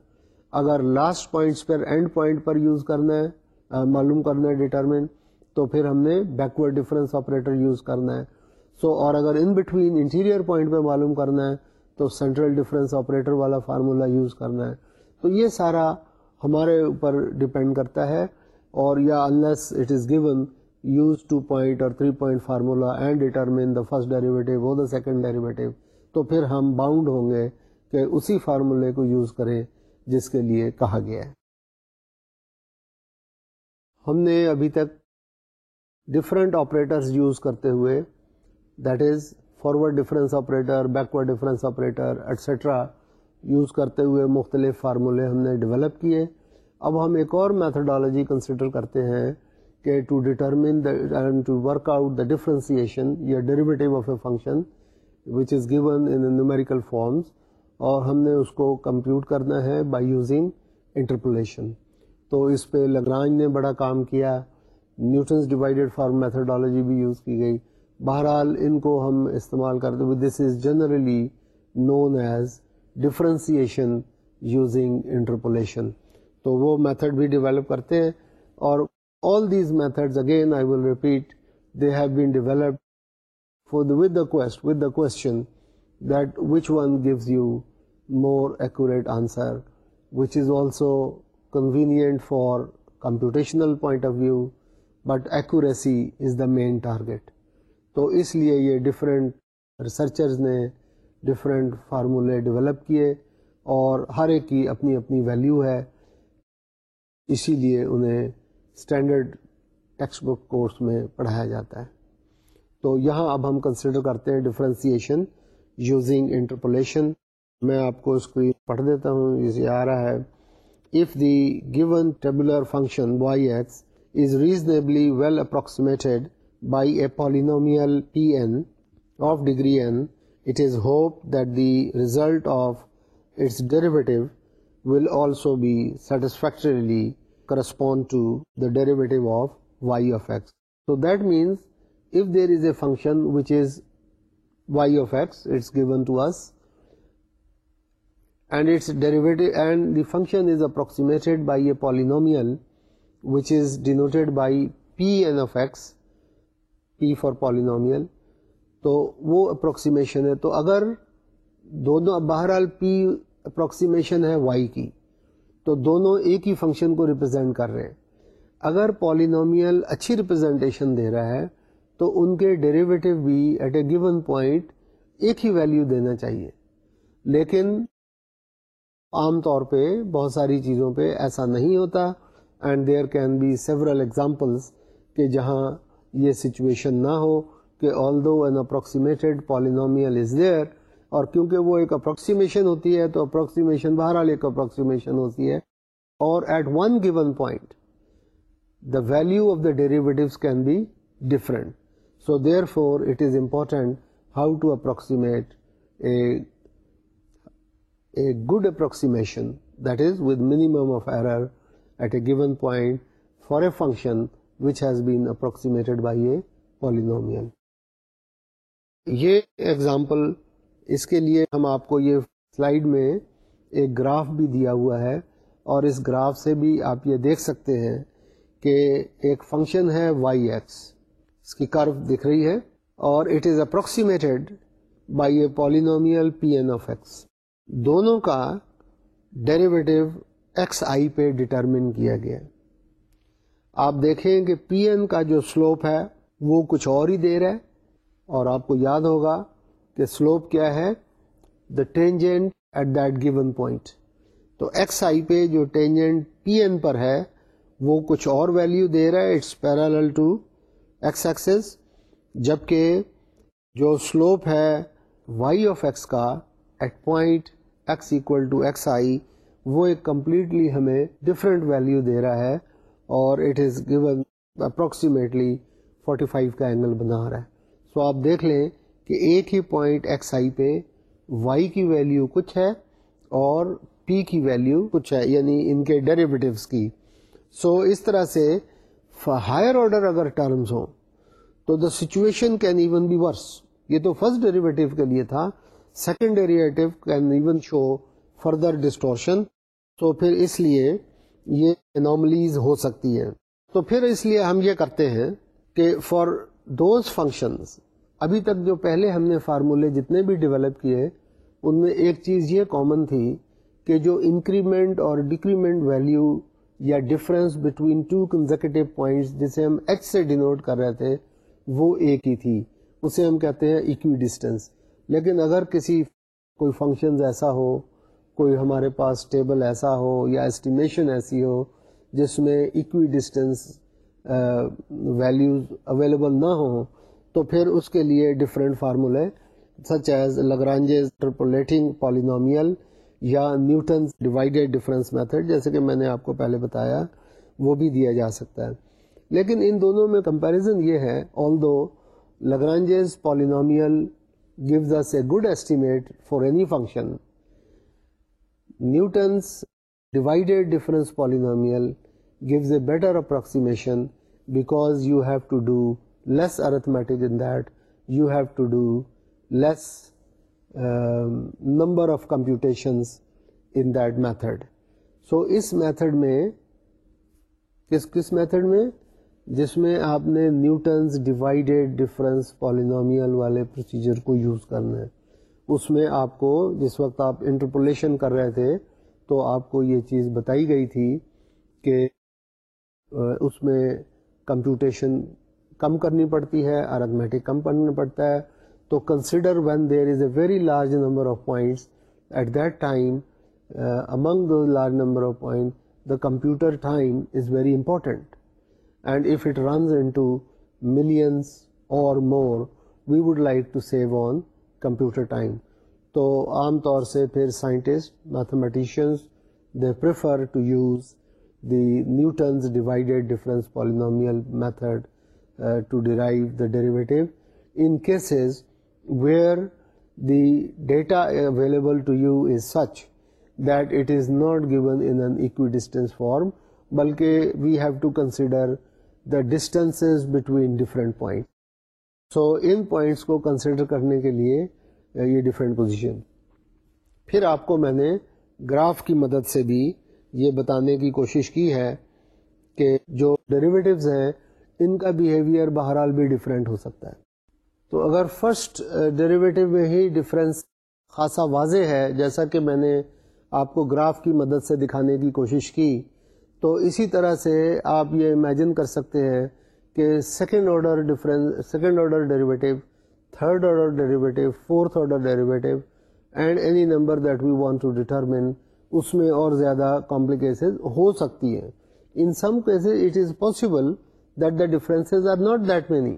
اگر لاسٹ پوائنٹس پر اینڈ پوائنٹ پر یوز کرنا ہے معلوم کرنا ہے ڈیٹرمنٹ تو پھر ہم نے بیکورڈ ڈفرینس آپریٹر یوز کرنا ہے۔ سو so, اور اگر ان بٹوین انٹیریئر پوائنٹ پہ معلوم کرنا ہے تو سینٹرل ڈفرینس آپریٹر والا فارمولا یوز کرنا ہے۔ تو یہ سارا ہمارے اوپر ڈپینڈ کرتا ہے۔ اور یا unless it is given use two point اور three point formula and determine the first derivative اور دا سیکنڈ ڈیریویٹو تو پھر ہم باؤنڈ ہوں گے کہ اسی فارمولے کو یوز کریں جس کے لیے کہا گیا ہے۔ ہم نے ابھی تک ڈفرینٹ آپریٹرز یوز کرتے ہوئے that is forward difference operator backward difference operator etcetera use کرتے ہوئے مختلف فارمولے ہم نے ڈیولپ کیے۔ اب ہم ایک اور میتھڈالوجی کنسیڈر کرتے ہیں کہ to determine to work out the differentiation یا derivative of a function which is given in numerical forms اور ہم نے اس کو کمپیوٹ کرنا ہے بائی یوزنگ انٹرپولیشن تو اس پہ لگرانج نے بڑا کام کیا نیوٹنس ڈیوائڈیڈ فارم میتھڈالوجی بھی یوز کی گئی۔ بہرحال ان کو ہم استعمال کرتے ہوئے this is generally known as differentiation using interpolation تو وہ میتھڈ بھی ڈیولپ کرتے ہیں اور all these methods again I will repeat they have been developed for with the cost with the question that which one gives you more accurate answer which is also convenient for computational point of view but accuracy is the main target تو اس لیے یہ different researchers نے different فارمولے develop کیے اور ہر ایک کی اپنی اپنی ویلیو ہے اسی لیے انہیں اسٹینڈرڈ ٹیکسٹ بک کورس میں پڑھایا جاتا ہے۔ تو یہاں اب ہم کنسیڈر کرتے ہیں ڈفرینسیشن یوزنگ انٹرپولیشن میں آپ کو اسکرین پڑھ دیتا ہوں اسے جی آ رہا ہے۔ If the given tabular function y x is reasonably well approximated by a polynomial p n of degree n it is hoped that the result of its derivative will also be satisfactorily correspond to the derivative of y of x. So that means if there is a function which is y of x, it's given to us, and its derivative, and the function is approximated by a polynomial which is denoted by Pn of x, P for polynomial, تو وہ approximation ہے تو اگر دونوں بہرحال p approximation ہے y کی تو دونوں ایک ہی فنکشن کو ریپرزینٹ کر رہے ہیں۔ اگر پالینومیل اچھی ریپرزینٹیشن دے رہا ہے، تو ان کے ڈیریویٹو بھی ایٹ اے گیون پوائنٹ ایک ہی ویلیو دینا چاہیے۔ لیکن عام طور پہ بہت ساری چیزوں پہ ایسا نہیں ہوتا۔ And there can be several examples کہ جہاں یہ سچویشن نہ ہو کہ although an approximated polynomial is there اور کیونکہ وہ ایک اپروکسیمیشن ہوتی ہے، تو اپروکسیمیشن بہرحال ایک اپروکسیمیشن ہوتی ہے۔ اور at one given point the value of the derivatives can be different so therefore it is important how to approximate a good approximation that is with minimum of error at a given point for a function which has been approximated by a polynomial یہ example اس کے لیے ہم آپ کو یہ slide میں ایک گراف بھی دیا ہوا ہے اور اس گراف سے بھی آپ یہ دیکھ سکتے ہیں کہ ایک فنکشن ہے وائی ایکس۔ اس کی کرو دکھ رہی ہے اور it is approximated by a polynomial p n of x. دونوں کا ڈیریویٹو ایکس آئی پہ ڈٹرمن کیا گیا۔ آپ دیکھیں کہ پی این کا جو سلوپ ہے وہ کچھ اور ہی دیر ہے اور آپ کو یاد ہوگا کہ سلوپ کیا ہے؟ The tangent at that given point تو ایکس آئی پہ جو ٹینجنٹ پی این پر ہے، وہ کچھ اور ویلیو دے رہا ہے it's parallel to x axis جبکہ جو سلوپ ہے وائی آف ایکس کا at point x equal to x i وہ ایک کمپلیٹلی ہمیں ڈفرینٹ ویلیو دے رہا ہے اور it is given approximately forty five کا اینگل بنا رہا ہے۔ سو آپ دیکھ لیں کہ ایک ہی پوائنٹ ایکس آئی پہ وائی کی ویلیو کچھ ہے اور پی کی ویلیو کچھ ہے یعنی ان کے ڈیریویٹیوس کی۔ سو so, اس طرح سے ہائر آرڈر اگر ٹرمز ہوں تو the situation can even be worse یہ تو فرسٹ ڈیریویٹو کے لیے تھا second derivative can even show further distortion تو پھر اس لیے یہ اناملیز ہو سکتی ہیں۔ تو پھر اس لیے ہم یہ کرتے ہیں کہ فار دوز فنکشنز ابھی تک جو پہلے ہم نے فارمولے جتنے بھی ڈیولپ کیے، ان میں ایک چیز یہ کامن تھی کہ جو انکریمنٹ اور ڈیکریمنٹ ویلیو یا difference between two consecutive points جسے ہم ایچ سے ڈینوٹ کر رہے تھے، وہ ایک ہی تھی۔ اسے ہم کہتے ہیں ایکوی ڈسٹینس لیکن اگر کسی، کوئی فنکشنز ایسا ہو، کوئی ہمارے پاس ٹیبل ایسا ہو یا اسٹیمیشن ایسی ہو جس میں ایکوی ڈسٹینس ویلیوز اویلیبل نہ ہوں تو پھر اس کے لیے ڈفرینٹ فارمولے such as Lagrange's interpolating polynomial یا نیوٹنس ڈیوائڈیڈ ڈفرینس میتھڈ جیسے کہ میں نے آپ کو پہلے بتایا، وہ بھی دیا جا سکتا ہے۔ لیکن ان دونوں میں کمپیریزن یہ ہے although Lagrange's polynomial gives us a good estimate for any function Newton's divided difference polynomial gives a better approximation because you have to do less arithmetic in that, you have to do less um, number of computations in that method. So اس method میں کس کس method میں جس میں آپ نے Newton's divided difference polynomial والے پروسیجر کو یوز کرنا ہے اس میں آپ کو جس وقت آپ انٹرپولیشن کر رہے تھے تو آپ کو یہ چیز بتائی گئی تھی کہ اس میں کمپیوٹیشن کم کرنی پڑتی ہے ارتھمیٹک کم کرنا پڑتا ہے۔ تو consider when there is a very large number of points at that time among do large number of point the computer time is very important and if it runs into millions or more we would like to save on computer time تو عام طور سے پھر scientist mathematicians they prefer to use the Newton's divided difference polynomial method to derive the derivative in cases where the data available to you is such that it is not given in an equidistance form بلکہ we have to consider the distances between different point so in points کو consider کرنے کے لیے یہ different position پھر آپ کو میں نے گراف کی مدد سے بھی یہ بتانے کی کوشش کی ہے کہ جو ڈیریویٹیوز ہیں ان کا بیہیویئر بہرحال بھی ڈفرینٹ ہو سکتا ہے۔ تو اگر فرسٹ ڈیریویٹو uh, میں ہی ڈفرینس خاصا واضح ہے، جیسا کہ میں نے آپ کو گراف کی مدد سے دکھانے کی کوشش کی، تو اسی طرح سے آپ یہ امیجن کر سکتے ہیں کہ second order difference second order derivative third order derivative fourth order derivative and any number that we want to determine اس میں اور زیادہ کمپلیکیشن ہو سکتی ہے in some cases it is possible that the difference are not that many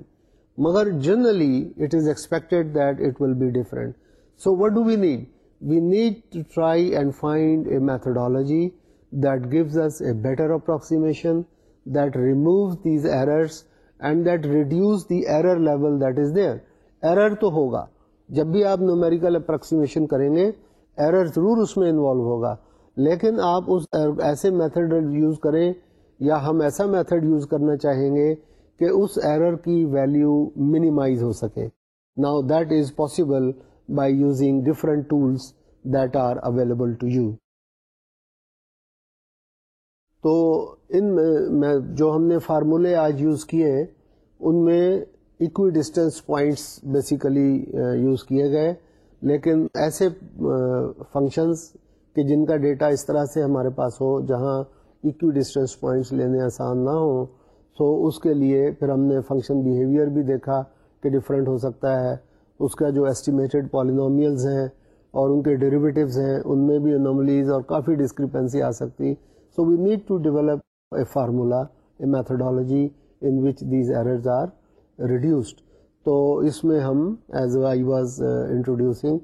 مگر generally it is expected that it will be different so what do we need we need to try and find a methodology that gives us a better approximation that removes these errors and that reduces the error level that is there error تو ہوگا. جب بھی آپ numerical approximation کریں گے error ضرور اس میں involve ہوگا. لیکن آپ اس ایسے میتھڈ یوز کریں یا ہم ایسا میتھڈ یوز کرنا چاہیں گے کہ اس ایرر کی ویلیو منیمائز ہو سکے۔ Now that is possible by using different tools that are available to you تو ان میں جو ہم نے فارمولے آج یوز کیے ان میں equidistance points basically use کیے گئے۔ لیکن ایسے uh, فنکشنز کہ جن کا ڈیٹا اس طرح سے ہمارے پاس ہو، جہاں ایکو ڈسٹینس پوائنٹس لینے آسان نہ ہوں۔ سو اس کے لیے پھر ہم نے فنکشن بیہیویئر بھی دیکھا کہ ڈفرینٹ ہو سکتا ہے۔ اس کا جو ایسٹیمیٹڈ پالینومیلز ہیں اور ان کے ڈیریویٹیوز ہیں، ان میں بھی انوملیز اور کافی ڈسکرپنسی آ سکتی۔ So we need to develop a formula a methodology in which these errors are reduced تو اس میں ہم ایز آئی واز انٹروڈیوسنگ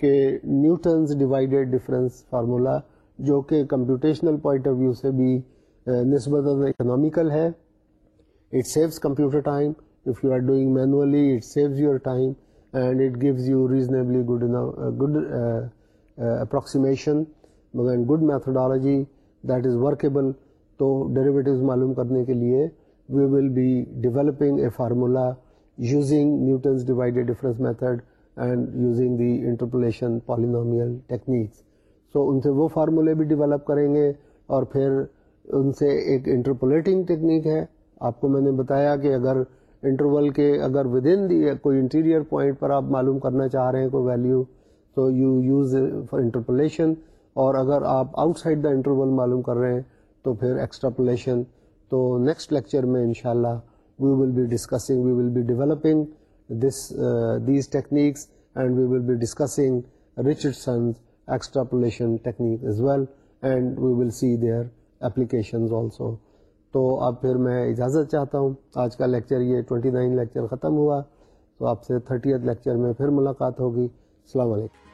کہ نیوٹنز ڈیوائڈیڈ ڈفرینس فارمولا جو کہ کمپیوٹیشنل پوائنٹ آف ویو سے بھی uh, نسبت اکنامیکل ہے۔ It saves computer time if you are doing manually it saves your time and it gives you reasonably good good approximation مگر good methodology that is workable تو derivatives معلوم کرنے کے لیے we will be developing a formula using Newton's divided difference method and using the interpolation polynomial techniques. So ان سے وہ فارمولے بھی ڈیولپ کریں گے اور پھر ان سے ایک انٹرپولیٹنگ ٹیکنیک ہے۔ آپ کو میں نے بتایا کہ اگر انٹرول کے اگر ود ان دی کوئی انٹیریئر پوائنٹ پر آپ معلوم کرنا چاہ رہے ہیں کوئی ویلیو تو یو یوز فار انٹرپولیشن اور اگر آپ آؤٹ سائڈ دا انٹرول معلوم کر رہے ہیں تو پھر ایکسٹراپولیشن تو نیکسٹ لیکچر میں انشاءاللہ we will be discussing, we will be developing this, uh, these techniques and we will be discussing Richardson's extrapolation technique as well and we will see their applications also تو اب پھر میں اجازت چاہتا ہوں، آج کا لیکچر یہ 29 لیکچر ختم ہوا، تو آپ سے 30 لیکچر میں پھر ملاقات ہوگی۔ السلام علیکم۔